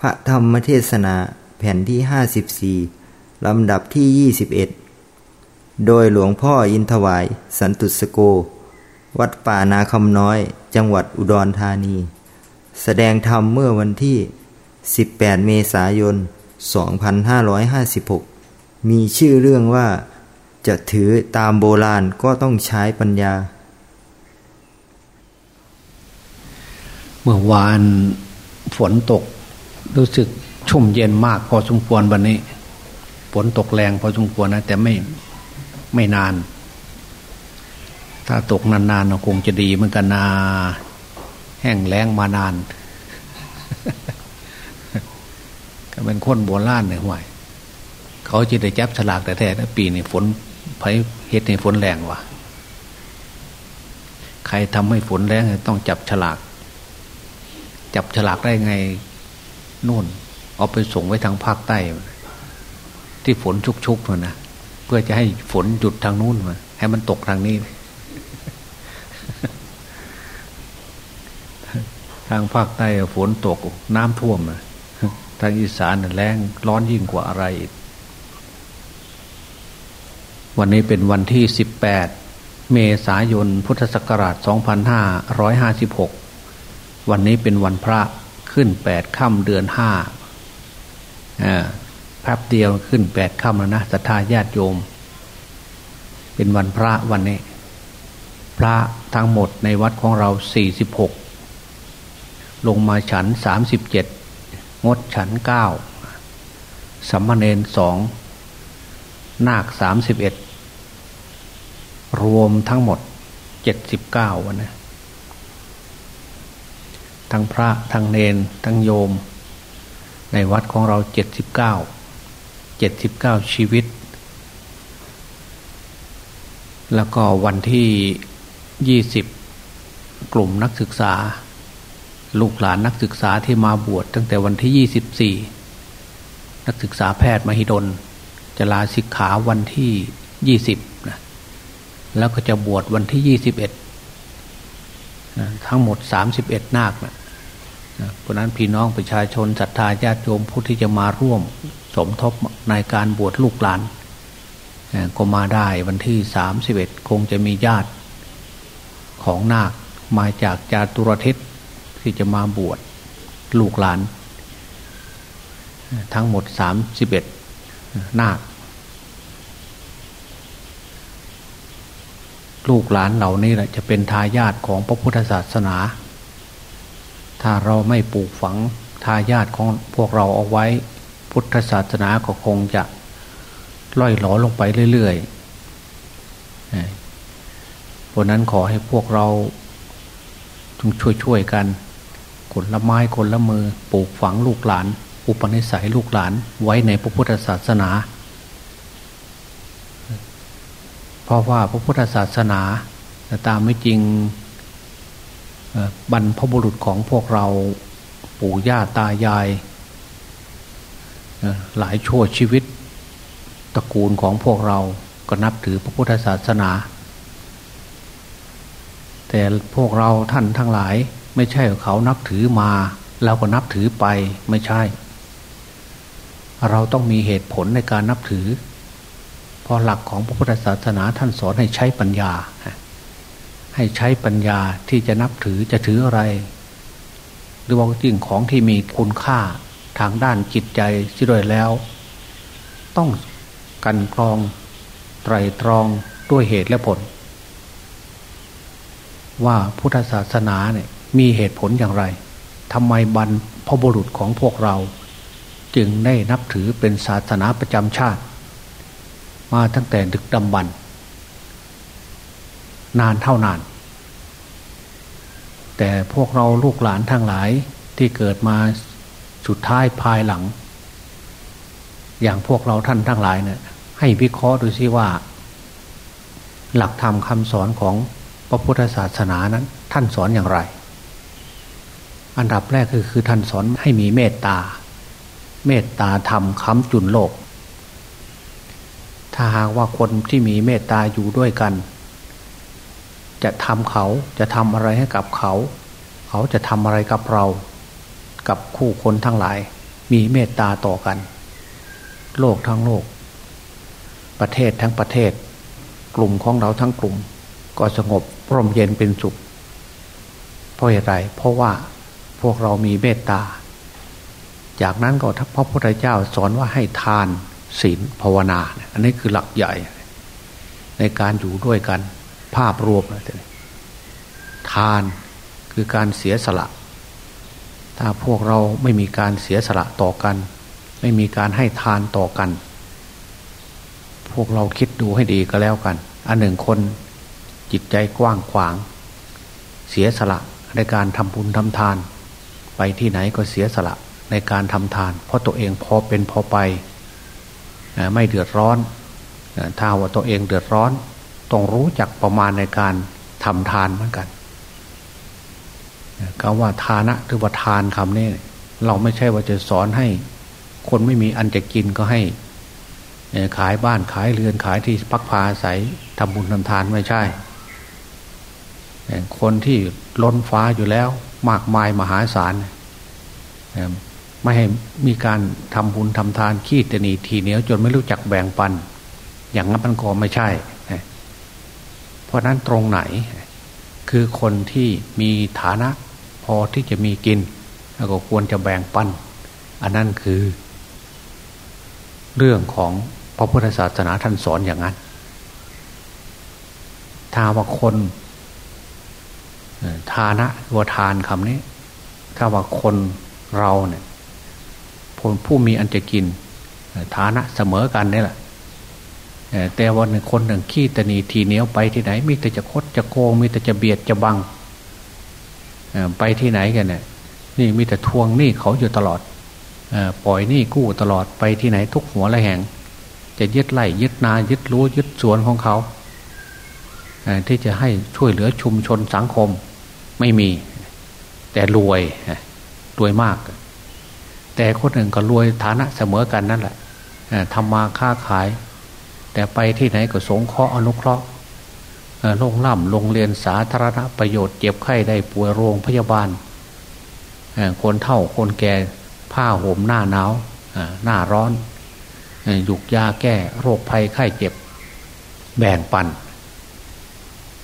พระธรรมเทศนาแผ่นที่ 54 ลำดับที่ 21 โดยหลวงพ่ออินทวาย สันตุสโก วัดป่านาคำน้อย จังหวัดอุดรธานี แสดงธรรมเมื่อวันที่ 18 เมษายน 2556 มีชื่อเรื่องว่า จะถือตามโบราณก็ต้องใช้ปัญญา เมื่อวานฝนตก รู้สึกชุ่มเย็นมากพอสมควรวันนี้ฝนตกแรงพอสมควรนะแต่ไม่ไม่นาน ถ้าตกนานๆคงจะดีเหมือนกันนาแห้งแล้งมานาน ก็เป็นคนโบราณเนี่ยห่วยเขาจะได้จับฉลากแต่แท้ปีนี้ฝนไผเฮ็ดในฝนแรงวะใครทำให้ฝนแรงต้องจับฉลาก จับฉลากได้ไง นู่น เอาไปส่งไว้ทางภาคใต้ ที่ฝนชุกๆมานะเพื่อจะให้ฝนหยุดทางนู้นมาให้มันตกทางนี้ ทางภาคใต้ฝนตกน้ำท่วมนะทางอีสานแรงร้อนยิ่งกว่าอะไรอีกวันนี้เป็นวันที่ 18 เมษายน พุทธศักราช 2556 วันนี้เป็นวันพระ ขึ้น8ค่ำเดือน5อ่าแป๊บเดียวขึ้น8ค่ำแล้วนะศรัทธาญาติโยม เป็นวันพระวันนี้ พระทั้งหมดในวัดของเรา46ลงมาฉัน37งดฉัน9สัมมาเนนสองนาค31รวมทั้งหมด79วันนะ ทั้งพระทั้งเนนทั้งโยม ในวัดของเรา79 79ชีวิต แล้วก็วันที่ยี่สิบกลุ่มนักศึกษา ลูกหลานนักศึกษาที่มาบวชตั้งแต่วันที่ยี่สิบสี่นักศึกษาแพทย์มหิดล จะลาสิกขาวันที่ยี่สิบนะแล้วก็จะบวชวันที่ยี่สิบเอ็ดทั้งหมดสามสิบเอ็ดนาคนะ เพราะนั้นพี่น้องประชาชนศรัทธาญาติโยมผู้ที่จะมาร่วม สมทบในการบวชลูกหลานก็มาได้วันที่สามสิบเอ็ดคงจะมีญาติของนาคมาจากจาตุรทิศที่จะมาบวชลูกหลาน ทั้งหมดสามสิบเอ็ดนาค ลูกหลานเหล่านี้แหละจะเป็นทายาทของพระพุทธศาสนา ถ้าเราไม่ปลูกฝังทายาทของพวกเราเอาไว้ พุทธศาสนาก็คงจะล่อยหลอลงไปเรื่อยๆเพราะนั้นขอให้พวกเราจงช่วยๆกันคนละไม้คนละมือปลูกฝังลูกหลาน อุปนิสัยลูกหลานไว้ในพระพุทธศาสนา เพราะว่าพระพุทธศาสนาตามไม่จริง บรรพบุรุษของพวกเราปู่ย่าตายาย หลายชั่วชีวิตตระกูลของพวกเราก็นับถือพระพุทธศาสนา แต่พวกเราท่านทั้งหลายไม่ใช่เขานับถือมาเราก็นับถือไปไม่ใช่ เราต้องมีเหตุผลในการนับถือ เพราะหลักของพระพุทธศาสนาท่านสอนให้ใช้ปัญญา ให้ใช้ปัญญาที่จะนับถือจะถืออะไร หรือว่าสิ่งของที่มีคุณค่าทางด้านจิตใจที่ด้วยแล้ว ต้องกันกรองไตรตรองด้วยเหตุและผล ว่าพุทธศาสนาเนี่ยมีเหตุผลอย่างไรทำไมบรรพบุรุษของพวกเรา จึงได้นับถือเป็นศาสนาประจำชาติ มาตั้งแต่ดึกดำบรร นานเท่านาน แต่พวกเราลูกหลานทั้งหลายที่เกิดมาสุดท้ายภายหลัง อย่างพวกเราท่านทั้งหลายเนี่ยให้วิเคราะห์ดูซิว่า หลักธรรมคำสอนของพระพุทธศาสนานั้น ท่านสอนอย่างไร อันดับแรกคือคือท่านสอนให้มีเมตตา เมตตาธรรมค้ำจุนโลก ถ้าหากว่าคนที่มีเมตตาอยู่ด้วยกัน จะทำเขาจะทำอะไรให้กับเขา เขาจะทำอะไรกับเรา กับคู่คนทั้งหลาย มีเมตตาต่อกัน โลกทั้งโลก ประเทศทั้งประเทศ กลุ่มของเราทั้งกลุ่ม ก็สงบร่มเย็นเป็นสุขเพราะอะไรเพราะว่าพวกเรามีเมตตา จากนั้นก็พระพุทธเจ้าสอนว่าให้ทานศีลภาวนา อันนี้คือหลักใหญ่ ในการอยู่ด้วยกัน ภาพรวมเลยทานคือการเสียสละ ถ้าพวกเราไม่มีการเสียสละต่อกัน ไม่มีการให้ทานต่อกัน พวกเราคิดดูให้ดีก็แล้วกัน อันหนึ่งคนจิตใจกว้างขวาง เสียสละในการทำบุญทำทาน ไปที่ไหนก็เสียสละในการทำทาน เพราะตัวเองพอเป็นพอไป ไม่เดือดร้อนถ้าว่าตัวเองเดือดร้อน ต้องรู้จักประมาณในการทำทานเหมือนกันคำว่าทานะหรือว่าทานคำนี้เราไม่ใช่ว่าจะสอนให้ คนไม่มีอันจะกินก็ให้ขายบ้านขายเรือนขายที่พักพาอาศัยทำบุญทำทานไม่ใช่ คนที่ล้นฟ้าอยู่แล้ว มากมายมหาศาลไม่ให้มีการทำบุญทำทานขี้ตนีทีเหนียวจนไม่รู้จักแบ่งปัน อย่างนั้นมันก็ไม่ใช่ เพราะนั้นตรงไหน คือคนที่มีฐานะ พอที่จะมีกิน แล้วก็ควรจะแบ่งปัน อันนั้นคือ เรื่องของพระพุทธศาสนาท่านสอนอย่างนั้น ถ้าว่าคนทานะวัวทานคำนี้ ถ้าว่าคนเราเนี่ยผู้มีอันจะกิน ฐานะเสมอกันนี่แหละ แต่วันหนึ่งคนหนึ่งขี้ตนีทีเหนียวไปที่ไหน มีแต่จะคดจะโกง มีแต่จะเบียดจะบังไปที่ไหนกันเนี่ยนี่มีแต่ทวงหนี้เขาอยู่ตลอดปล่อยหนี้กู้ตลอดไปที่ไหนทุกหัวละแห่ง จะยึดไล่ยึดนายึดรู้ยึดสวนของเขาที่จะให้ช่วยเหลือชุมชนสังคมไม่มี แต่รวยรวยมาก แต่คนหนึ่งก็รวยฐานะเสมอกันนั่นแหละทำมาค้าขาย แต่ไปที่ไหนก็สงเคราะห์อนุเคราะห์โรงล่ำโรงเรียนสาธารณประโยชน์เจ็บไข้ได้ป่วยโรงพยาบาลคนเฒ่าคนแก่ผ้าห่มหน้าหนาวหน้าร้อนหยุกยาแก้โรคภัยไข้เจ็บ แบ่งปัน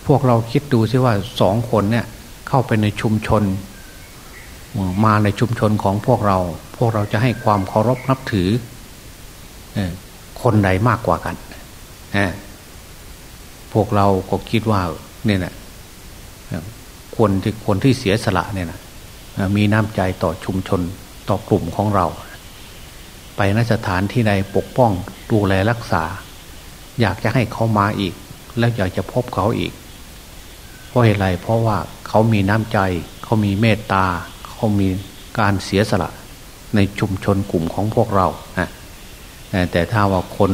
พวกเราคิดดูซิว่าสองคนเนี่ยเข้าไปในชุมชน มาในชุมชนของพวกเรา พวกเราจะให้ความเคารพนับถือคนใดมากกว่ากัน พวกเราก็คิดว่าเนี่ยนะคนที่คนที่เสียสละเนี่ยนะมีน้ำใจต่อชุมชนต่อกลุ่มของเรา ไปนสถานที่ใดปกป้องดูแลรักษา อยากจะให้เขามาอีก แล้วอยากจะพบเขาอีก เพราะเหตุไรเพราะว่าเขามีน้ำใจ เขามีเมตตา เขามีการเสียสละในชุมชนกลุ่มของพวกเราแต่ถ้าว่าคน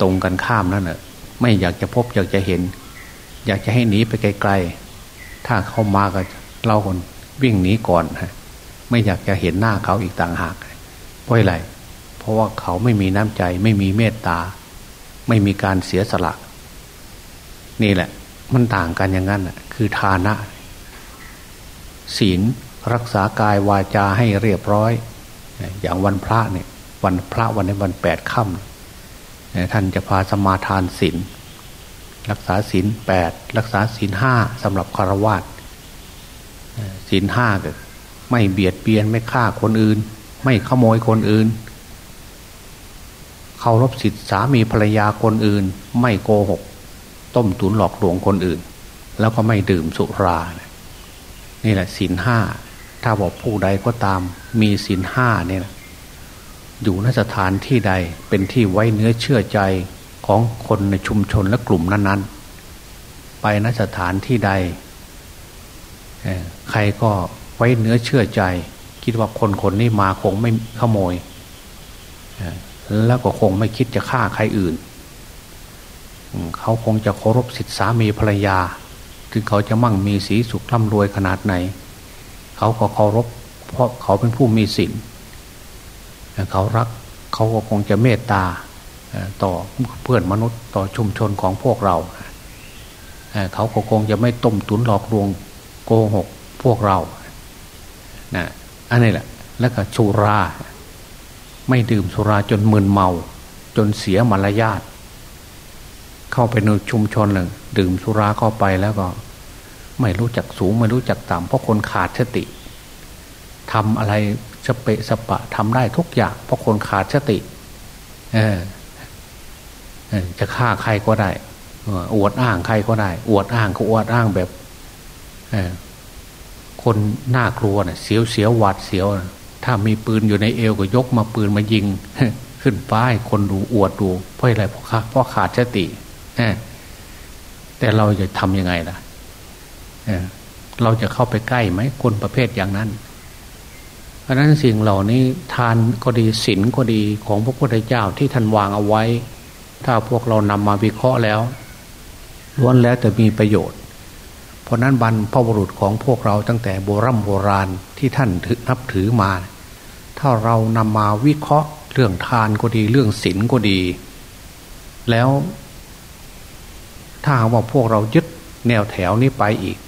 ตรงกันข้ามนั่นแหะไม่อยากจะพบอยากจะเห็น อยากจะให้หนีไปไกลๆ ถ้าเขามาก็เราคนวิ่งหนีก่อนฮะไม่อยากจะเห็นหน้าเขาอีกต่างหากเพราะอะไรเพราะว่าเขาไม่มีน้ำใจ ไม่มีเมตตา ไม่มีการเสียสละ นี่แหละ มันต่างกันอย่างนั้นคือทานะ ศีลรักษากายวาจาให้เรียบร้อย อย่างวันพระเนี่ย วันพระวันในวันแปดค่ำ ท่านจะพาสมาทานศีลรักษาศีลแปดรักษาศีลห้าสำหรับคารวะศีลห้าก็ไม่เบียดเบียนไม่ฆ่าคนอื่น ไม่ขโมยคนอื่นเคารพสิทธิสามีภรรยาคนอื่น ไม่โกหก ต้มตุนหลอกลวงคนอื่น แล้วก็ไม่ดื่มสุรา นี่แหละศีลห้าถ้าบอกผู้ใดก็ตามมีศีลห้าเนี่ย อยู่นสถานที่ใดเป็นที่ไว้เนื้อเชื่อใจของคนในชุมชนและกลุ่มนั้น ๆ ไปนสถานที่ใด ใครก็ไว้เนื้อเชื่อใจ คิดว่าคนคนนี้มาคงไม่ขโมย แล้วก็คงไม่คิดจะฆ่าใครอื่น เขาคงจะเคารพสิทธิสามีภรรยา ถึงเขาจะมั่งมีสีสุขร่ำรวยขนาดไหน เขาก็เคารพเพราะเขาเป็นผู้มีศีล เขารักเขาก็คงจะเมตตาต่อเพื่อนมนุษย์ต่อชุมชนของพวกเรา เขาก็คงจะไม่ต้มตุนหลอกลวงโกหกพวกเรานะอันนี้แหละแล้วก็สุรา ไม่ดื่มสุราจนมึนเมา จนเสียมารยาทเข้าไปในชุมชนหนึ่งดื่มสุราเข้าไปแล้วก็ ไม่รู้จักสูงไม่รู้จักต่ำเพราะคนขาดสติทำอะไร สเปะสปะทำได้ทุกอย่างเพราะคนขาดสติ เออจะฆ่าใครก็ได้อวดอ้างใครก็ได้ อวดอ้างก็อวดอ้างแบบคนน่ากลัวเนี่ยเสียวเสียวหวาดเสียว ถ้ามีปืนอยู่ในเอวก็ยกมาปืนมายิง ขึ้นฟ้าให้คนดูอวดดูเพราะอะไรเพราะขาเพราะขาดสติแต่เราจะทำยังไงล่ะเราจะเข้าไปใกล้ไหมคนประเภทอย่างนั้น เพราะนั้นสิ่งเหล่านี้ทานก็ดีศีลก็ดีของพระพุทธเจ้าที่ท่านวางเอาไว้ ถ้าพวกเรานำมาวิเคราะห์แล้วล้วนแล้วแต่มีประโยชน์ เพราะนั้นบรรพบุรุษของพวกเราตั้งแต่โบรโบราณที่ท่านนับถือมา ถ้าเรานำมาวิเคราะห์เรื่องทานก็ดีเรื่องศีลก็ดี แล้ว ถ้าว่าพวกเรายึดแนวแถวนี้ไปอีก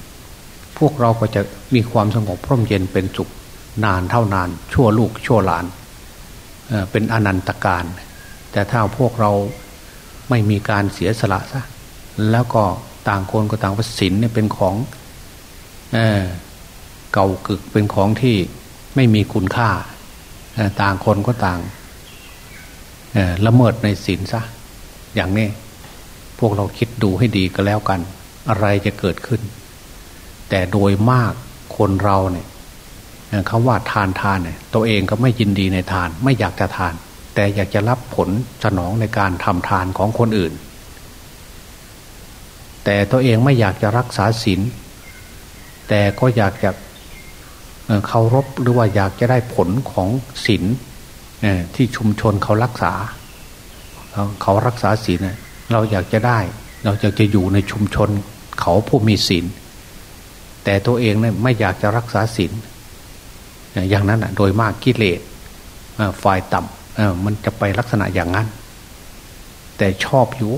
พวกเราก็จะมีความสงบพร่มเย็นเป็นสุข นานเท่านาน ชั่วลูกชั่วหลานเป็นอนันตการ แต่ถ้าพวกเราไม่มีการเสียสละซะแล้วก็ต่างคนก็ต่างว่าศีลเนี่ยเป็นของเอเก่ากึกเป็นของที่ไม่มีคุณค่า ต่างคนก็ต่างละเมิดในศีลซะอย่างนี้พวกเราคิดดูให้ดีก็แล้วกัน อะไรจะเกิดขึ้น แต่โดยมากคนเราเนี่ย คำว่าทานทานเนี่ยตัวเองก็ไม่ยินดีในทาน ไม่อยากจะทาน แต่อยากจะรับผลสนองในการทำทานของคนอื่น แต่ตัวเองไม่อยากจะรักษาศีลแต่ก็อยากจะเคารพหรือว่าอยากจะได้ผลของศีลที่ชุมชนเขารักษา เขารักษาศีลเราอยากจะได้ เราอยากจะอยู่ในชุมชนเขาผู้มีศีลแต่ตัวเองเนี่ยไม่อยากจะรักษาศีล อย่างนั้นโดยมากกิเลสฝ่ายต่ำมันจะไปลักษณะอย่างนั้น แต่ชอบอยู่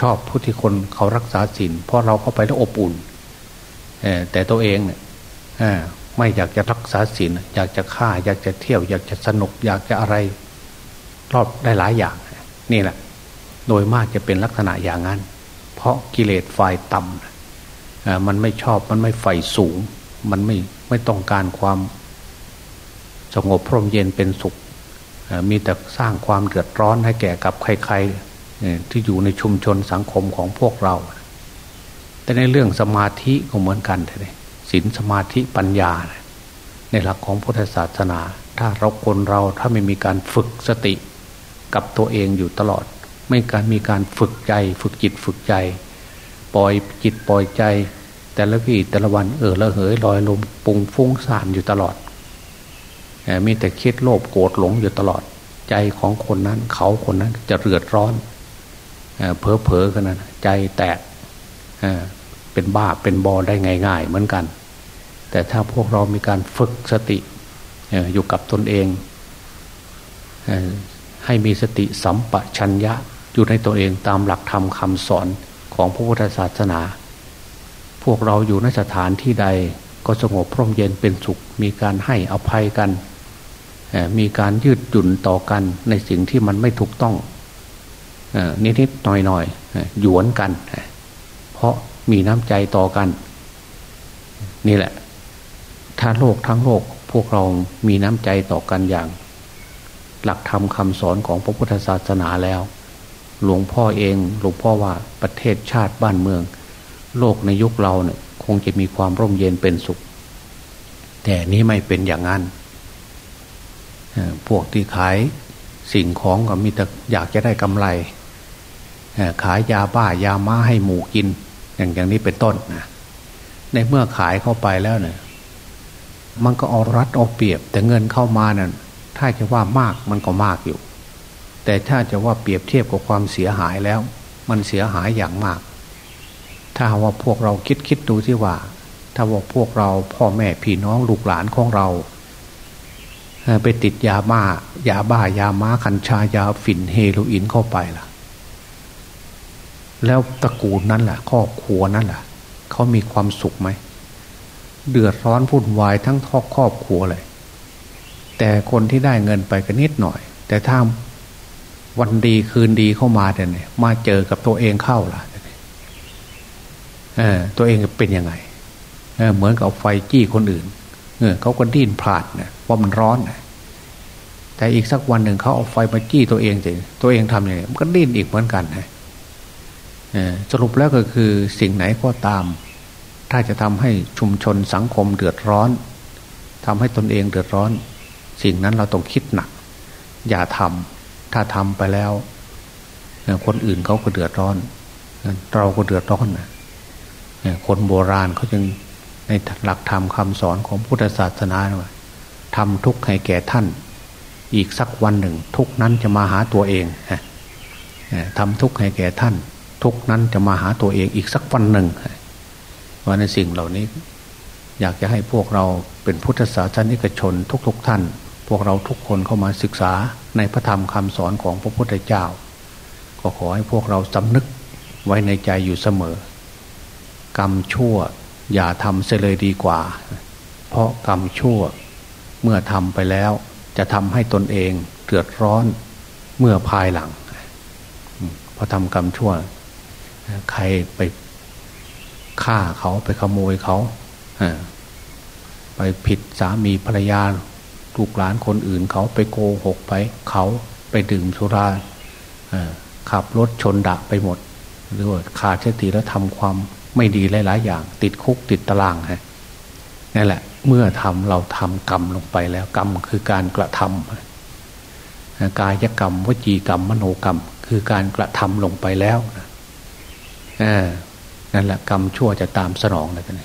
ชอบผู้ที่คนเขารักษาศีลเพราะเราเข้าไปแล้วอบอุ่นแต่ตัวเองเนี่ยไม่อยากจะรักษาศีลอยากจะฆ่า อยากจะเที่ยว อยากจะสนุก อยากจะอะไรรอบได้หลายอย่าง นี่แหละ โดยมากจะเป็นลักษณะอย่างนั้น เพราะกิเลสฝ่ายต่ำมันไม่ชอบมันไม่ใฝ่สูง มันไม่ ไม่ต้องการความสงบพรมเย็นเป็นสุข มีแต่สร้างความเดือดร้อนให้แก่กับใครๆที่อยู่ในชุมชนสังคมของพวกเรา แต่ในเรื่องสมาธิก็เหมือนกันเลยศีลสมาธิปัญญา ในหลักของพุทธศาสนา ถ้าเราคนเราถ้าไม่มีการฝึกสติกับตัวเองอยู่ตลอด ไม่การมีการฝึกใจ ฝึกจิตฝึกใจ ปล่อยจิตปล่อยใจ แต่ละวี่แต่ละวันเออละเหยลอยลมปุงฟุ้งซ่านอยู่ตลอดมีแต่คิดโลภโกรธหลงอยู่ตลอด ใจของคนนั้นเขาคนนั้นจะเรือดร้อนเพอเพอกันนะใจแตกเป็นบ้าเป็นบอได้ง่าย ๆ เหมือนกัน แต่ถ้าพวกเรามีการฝึกสติอยู่กับตนเอง ให้มีสติสัมปชัญญะอยู่ในตัวเองตามหลักธรรมคำสอนของพระพุทธศาสนา พวกเราอยู่ในสถานที่ใดก็สงบพร่มเย็นเป็นสุข มีการให้อภัยกัน มีการยืดหยุ่นต่อกันในสิ่งที่มันไม่ถูกต้องนิดๆหน่อยๆหยวนกัน เพราะมีน้ำใจต่อกัน นี่แหละ ถ้าโลกทั้งโลกพวกเรามีน้ำใจต่อกันอย่าง หลักธรรมคำสอนของพระพุทธศาสนาแล้ว หลวงพ่อเองหลวงพ่อว่าประเทศชาติบ้านเมือง โลกในยุคเราเนี่ยคงจะมีความร่มเย็นเป็นสุข แต่นี้ไม่เป็นอย่างนั้นพวกที่ขายสิ่งของก็มีแต่อยากจะได้กำไรขายยาบ้ายาม้าให้หมูกิน อย่างอย่างนี้เป็นต้นนะในเมื่อขายเข้าไปแล้วเนี่ยมันก็เอารัดเอาเปรียบ แต่เงินเข้ามาเนี่ยถ้าจะว่ามากมันก็มากอยู่ แต่ถ้าจะว่าเปรียบเทียบกับความเสียหายแล้ว มันเสียหายอย่างมาก ถ้าว่าพวกเราคิดคิดดูที่ว่า ถ้าว่าพวกเราพ่อแม่พี่น้องลูกหลานของเราไปติดยาบ้ายาบ้ายาม้าคัญชายาฝิ่นเฮโรอีนเข้าไปล่ะ แล้วตระกูลนั้นแหละครอบครัวนั้นแหละเขามีความสุขไหมเดือดร้อนวุ่นวายทั้งครอบครอบครัวเลย แต่คนที่ได้เงินไปก็นิดหน่อย แต่ถ้าวันดีคืนดีเข้ามาเนี่ยมาเจอกับตัวเองเข้าล่ะ ตัวเองเป็นยังไงเออเหมือนกับไฟจี้คนอื่นเออเขาก็ดิ้นพลาดเนี่ยว่ามันร้อนนะแต่อีกสักวันหนึ่งเขาเอาไฟมาจี้ตัวเองสิตัวเองทำยังไงมันก็ดิ้นอีกเหมือนกันนะสรุปแล้วก็คือสิ่งไหนก็ตาม ถ้าจะทำให้ชุมชนสังคมเดือดร้อนทำให้ตนเองเดือดร้อน สิ่งนั้นเราต้องคิดหนัก อย่าทำถ้าทำไปแล้ว คนอื่นเขาก็เดือดร้อน เราก็เดือดร้อนนะ คนโบราณเขาจึงในหลักธรรมคาสอนของพุทธศาสนาว่าทำทุกข์ให้แก่ท่าน อีกสักวันหนึ่ง ทุกนั้นจะมาหาตัวเองทำทุกข์ให้แก่ท่าน ทุกนั้นจะมาหาตัวเองอีกสักวันหนึ่งว่าในสิ่งเหล่านี้ อยากจะให้พวกเราเป็นพุทธศาสนิกชน ทุกๆทท่าน พวกเราทุกคนเข้ามาศึกษาในพระธรรมคำสอนของพระพุทธเจ้า ก็ขอให้พวกเราสำนึกไว้ในใจอยู่เสมอ กรรมชั่ว อย่าทำเสียเลยดีกว่า เพราะกรรมชั่วเมื่อทำไปแล้ว จะทำให้ตนเองเดือดร้อนเมื่อภายหลังพอทำกรรมชั่ว ใครไปฆ่าเขาไปขโมยเขาไปผิดสามีภรรยาลูกหลานคนอื่นเขาไปโกหกไป เขาไปดื่มสุราขับรถชนดะไปหมด หรือว่าขาดสติแล้วทำความ ไม่ดีหลาย ๆ อย่าง ติดคุกติดตารางฮะนั่นแหละ เมื่อทำเราทำกรรมลงไปแล้วกรรมคือการกระทำกายกรรมวจีกรรม มโนกรรม คือการกระทำลงไปแล้วนะนั่นแหละกรรมชั่วจะตามสนองเลยกัน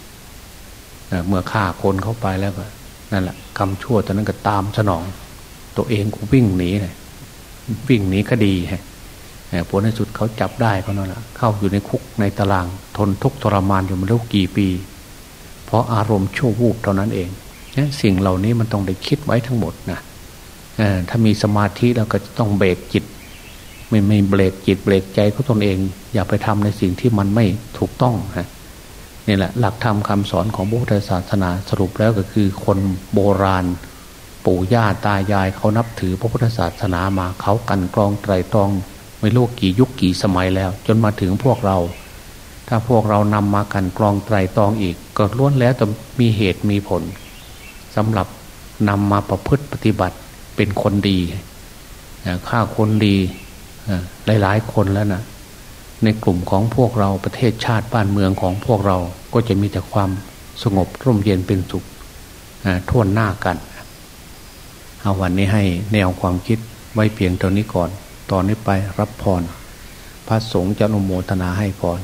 เมื่อฆ่าคนเข้าไปแล้วก็นั่นแหละกรรมชั่วตอนนั้นก็ตามสนอง ตัวเองก็วิ่งหนีเลยวิ่งหนีคดีฮะ ผลในสุดเขาจับได้เขานั่นแหละเข้าอยู่ในคุกในตาราง ทนทุกข์ทรมานอยู่มาแล้วกี่ปี เพราะอารมณ์ชั่ววูบเท่านั้นเองเนี่ยสิ่งเหล่านี้มันต้องได้คิดไว้ทั้งหมดนะถ้ามีสมาธิแล้วก็จะต้องเบรกจิต ไม่ไม่เบรกจิตเบรกใจเขาตนเอง อย่าไปทำในสิ่งที่มันไม่ถูกต้องฮะนี่แหละหลักธรรมคาสอนของพระพุทธศาสนาสรุปแล้วก็คือคนโบราณ ปู่ย่าตายายเขานับถือพระพุทธศาสนามาเขากันกรองไตรตรอง ไม่รู้กี่ยุคกี่สมัยแล้ว จนมาถึงพวกเรา ถ้าพวกเรานำมากันกรองไตรตองอีก ก็ล้วนแล้วแต่มีเหตุมีผลสำหรับนำมาประพฤติปฏิบัติเป็นคนดีฆ่าคนดีหลายๆคนแล้วนะในกลุ่มของพวกเราประเทศชาติบ้านเมืองของพวกเราก็จะมีแต่ความสงบร่มเย็นเป็นสุขท่วนหน้ากัน เอาวันนี้ให้แนวความคิดไว้เพียงเท่านี้ก่อน ตอนนี้ไปรับพร พระสงฆ์จะอนุโมทนาให้พร